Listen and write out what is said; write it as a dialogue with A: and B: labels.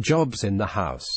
A: Jobs in the house.